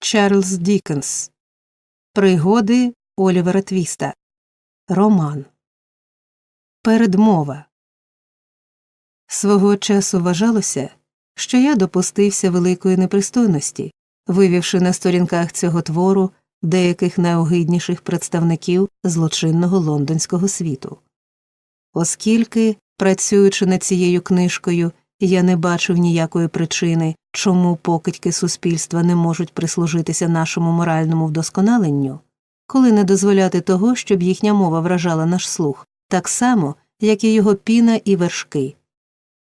Чарльз Дікенс. Пригоди Олівера Твіста. Роман. Передмова. Свого часу вважалося, що я допустився великої непристойності, вивівши на сторінках цього твору деяких найогидніших представників злочинного лондонського світу. Оскільки, працюючи над цією книжкою, я не бачив ніякої причини, чому покидьки суспільства не можуть прислужитися нашому моральному вдосконаленню, коли не дозволяти того, щоб їхня мова вражала наш слух, так само, як і його піна і вершки.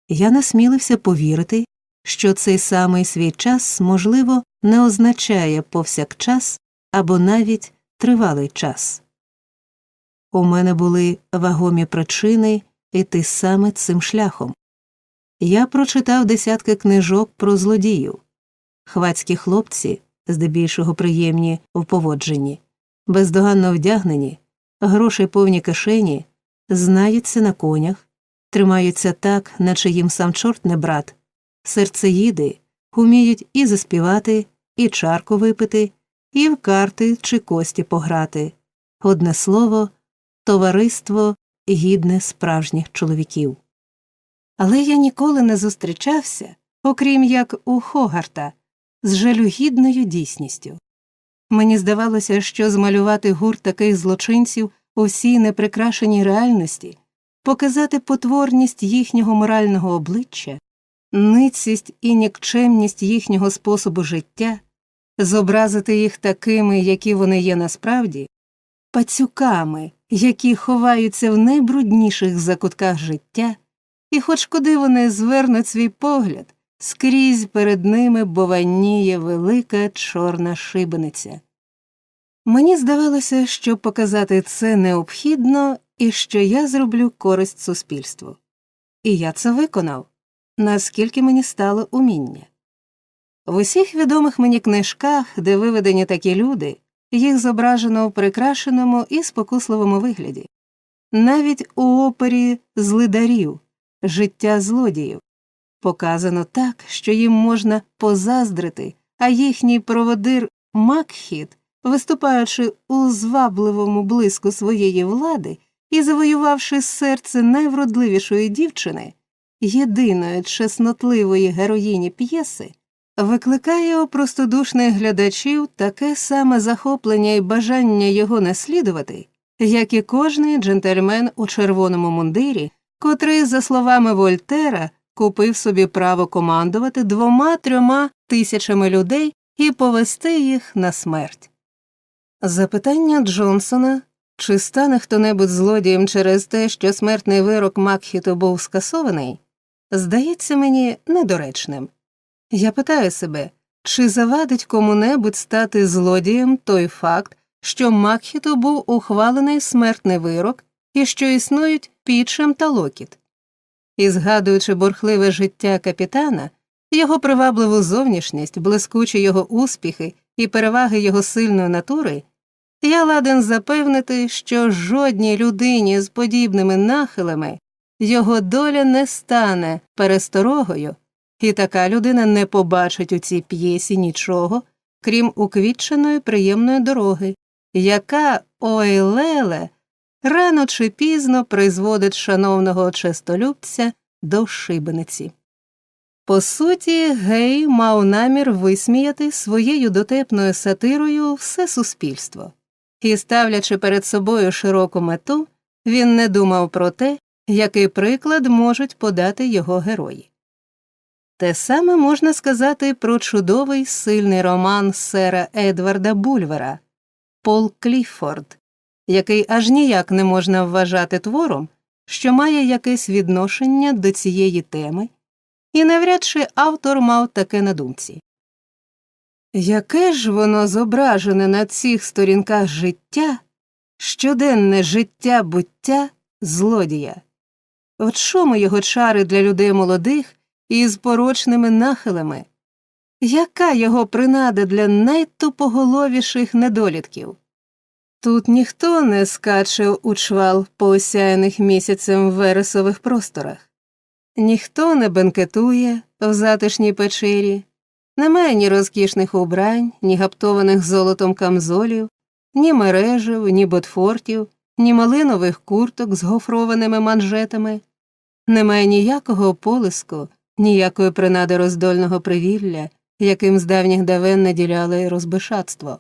Я насмілився повірити, що цей самий свій час, можливо, не означає повсякчас або навіть тривалий час. У мене були вагомі причини йти саме цим шляхом. Я прочитав десятки книжок про злодіїв. Хвацькі хлопці, здебільшого приємні в поводженні, бездоганно вдягнені, грошей повні кишені, знаються на конях, тримаються так, наче їм сам чорт не брат, серцеїди уміють і заспівати, і чарку випити, і в карти чи кості пограти. Одне слово, товариство гідне справжніх чоловіків. Але я ніколи не зустрічався, окрім як у Хогарта, з жалюгідною дійсністю. Мені здавалося, що змалювати гурт таких злочинців у всій неприкрашеній реальності, показати потворність їхнього морального обличчя, ницість і нікчемність їхнього способу життя, зобразити їх такими, які вони є насправді, пацюками, які ховаються в найбрудніших закутках життя, і хоч куди вони звернуть свій погляд, скрізь перед ними бованіє велика чорна шибениця. Мені здавалося, що показати це необхідно і що я зроблю користь суспільству. І я це виконав, наскільки мені стало уміння. В усіх відомих мені книжках, де виведені такі люди, їх зображено в прикрашеному і спокусливому вигляді, навіть у опері злидарів, життя злодіїв, показано так, що їм можна позаздрити, а їхній проводир Макхіт, виступаючи у звабливому блиску своєї влади і завоювавши серце найвродливішої дівчини, єдиної чеснотливої героїні п'єси, викликає у простодушних глядачів таке саме захоплення і бажання його наслідувати, як і кожний джентльмен у червоному мундирі, котрий, за словами Вольтера, купив собі право командувати двома трьома тисячами людей і повести їх на смерть. Запитання Джонсона чи стане хто небудь злодієм через те, що смертний вирок Макхіту був скасований, здається мені недоречним. Я питаю себе, чи завадить кому-небудь стати злодієм той факт, що Макхіту був ухвалений смертний вирок і що існують пічем та локіт. І згадуючи бурхливе життя капітана, його привабливу зовнішність, блискучі його успіхи і переваги його сильної натури, я ладен запевнити, що жодній людині з подібними нахилами його доля не стане пересторогою, і така людина не побачить у цій п'єсі нічого, крім уквітченої приємної дороги, яка, ой леле, рано чи пізно призводить шановного честолюбця до шибениці. По суті, гей мав намір висміяти своєю дотепною сатирою все суспільство, і, ставлячи перед собою широку мету, він не думав про те, який приклад можуть подати його герої. Те саме можна сказати про чудовий сильний роман сера Едварда Бульвера Пол Кліффорд, який аж ніяк не можна вважати твором, що має якесь відношення до цієї теми, і навряд чи автор мав таке на думці. Яке ж воно зображене на цих сторінках життя, щоденне життя буття злодія? В чому його чари для людей молодих і з порочними нахилами? Яка його принада для найтупоголовіших недолітків? Тут ніхто не скаче у чвал по місяцем вересових просторах, ніхто не бенкетує в затишній печері, Немає ні розкішних убрань, ні гаптованих золотом камзолів, ні мережів, ні ботфортів, ні малинових курток з гофрованими манжетами. Немає ніякого полиску, ніякої принади роздольного привілля, яким з давніх давен наділяли розбишатство.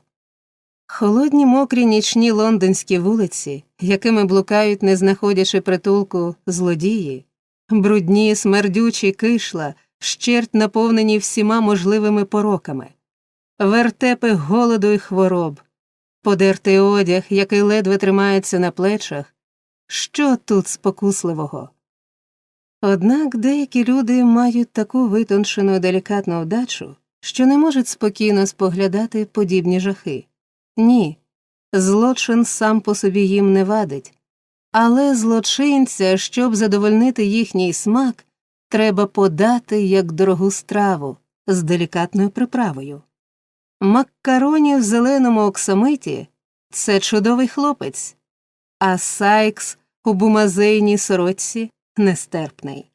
Холодні мокрі нічні лондонські вулиці, якими блукають, не знаходячи притулку, злодії, брудні, смердючі кишла, щерть наповнені всіма можливими пороками, вертепи голоду і хвороб, подертий одяг, який ледве тримається на плечах. Що тут спокусливого? Однак деякі люди мають таку витончену і делікатну вдачу, що не можуть спокійно споглядати подібні жахи. Ні, злочин сам по собі їм не вадить, але злочинця, щоб задовольнити їхній смак, треба подати як дорогу страву з делікатною приправою. Маккароні в зеленому оксамиті це чудовий хлопець, а Сайкс у бумазейній сорочці нестерпний.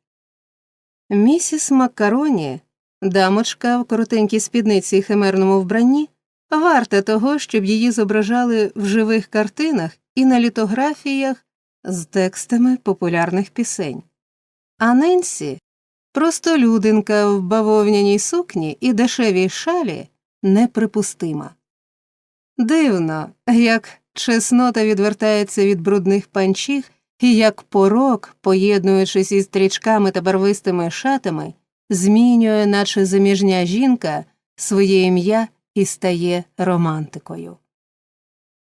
Місіс Маккароні, дамочка в коротенькій спідниці і химерному вбранні, варта того, щоб її зображали в живих картинах і на літографіях з текстами популярних пісень. А Ненсі просто людинка в бавовняній сукні і дешевій шалі неприпустима. Дивно, як чеснота відвертається від брудних панчіх і як порок, поєднуючись із стрічками та барвистими шатами, змінює, наче заміжня жінка, своє ім'я і стає романтикою.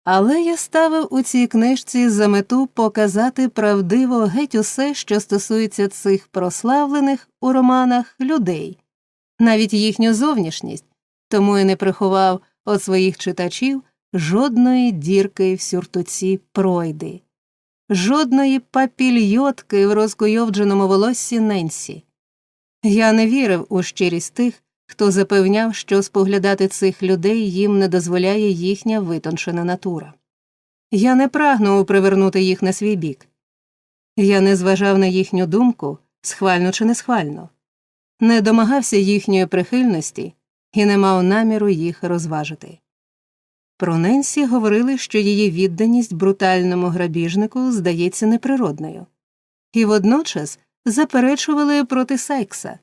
Але я ставив у цій книжці за мету показати правдиво геть усе, що стосується цих прославлених у романах людей, навіть їхню зовнішність, тому і не приховав від своїх читачів жодної дірки в сюртуці пройди, жодної папільйотки в розкуйовдженому волоссі Ненсі. Я не вірив у щирість тих, хто запевняв, що споглядати цих людей їм не дозволяє їхня витончена натура. Я не прагнув привернути їх на свій бік. Я не зважав на їхню думку, схвально чи несхвально, не домагався їхньої прихильності і не мав наміру їх розважити. Про Ненсі говорили, що її відданість брутальному грабіжнику здається неприродною, і водночас заперечували проти Сайкса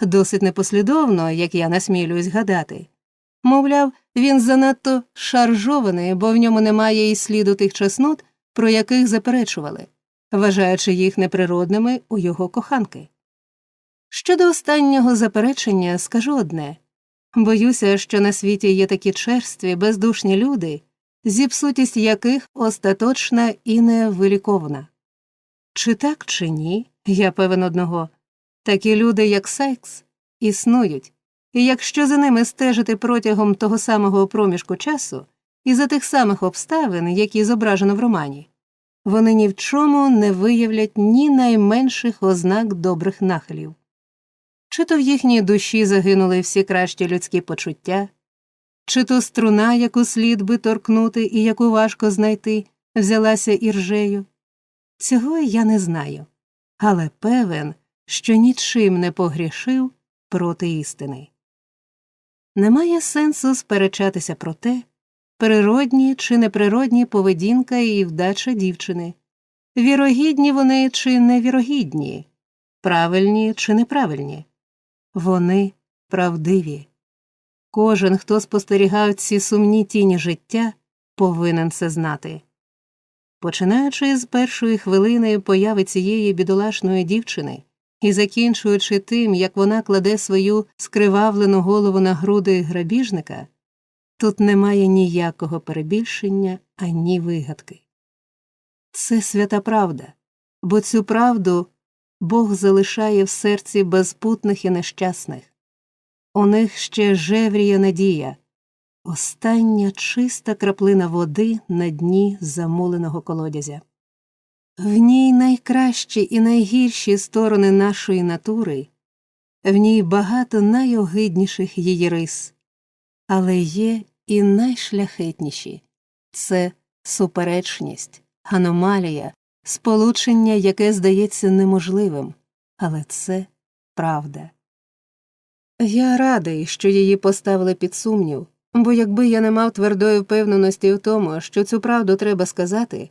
досить непослідовно, як я насмілююсь гадати. Мовляв, він занадто шаржований, бо в ньому немає і сліду тих чеснот, про яких заперечували, вважаючи їх неприродними у його коханки. Щодо останнього заперечення скажу одне боюся, що на світі є такі черстві, бездушні люди, зіпсутість яких остаточна і невиліковна. Чи так, чи ні, я певен одного Такі люди, як Сайкс, існують, і якщо за ними стежити протягом того самого проміжку часу і за тих самих обставин, які зображено в романі, вони ні в чому не виявлять ні найменших ознак добрих нахилів. Чи то в їхній душі загинули всі кращі людські почуття, чи то струна, яку слід би торкнути і яку важко знайти, взялася іржею. Цього я не знаю, але певен що нічим не погрішив проти істини. Немає сенсу сперечатися про те, природні чи неприродні поведінка і вдача дівчини, вірогідні вони чи невірогідні, правильні чи неправильні. Вони правдиві. Кожен, хто спостерігав ці сумні тіні життя, повинен це знати. Починаючи з першої хвилини появи цієї бідолашної дівчини, і закінчуючи тим, як вона кладе свою скривавлену голову на груди грабіжника, тут немає ніякого перебільшення ані вигадки. Це свята правда, бо цю правду Бог залишає в серці безпутних і нещасних. У них ще жевріє надія, остання чиста краплина води на дні замуленого колодязя. В ній найкращі і найгірші сторони нашої натури, в ній багато найогидніших її рис, але є і найшляхетніші. Це суперечність, аномалія, сполучення, яке здається неможливим, але це правда. Я радий, що її поставили під сумнів, бо якби я не мав твердої впевненості в тому, що цю правду треба сказати,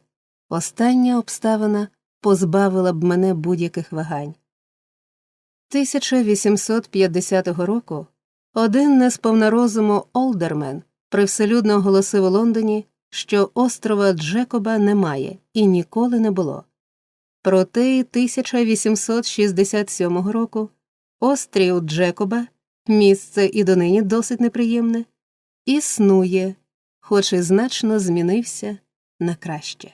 остання обставина позбавила б мене будь-яких вагань. 1850 року один не сповна розуму Олдермен привселюдно оголосив у Лондоні, що острова Джекоба немає і ніколи не було. Проте й 1867 року острів Джекоба, місце і донині досить неприємне, існує, хоч і значно змінився на краще.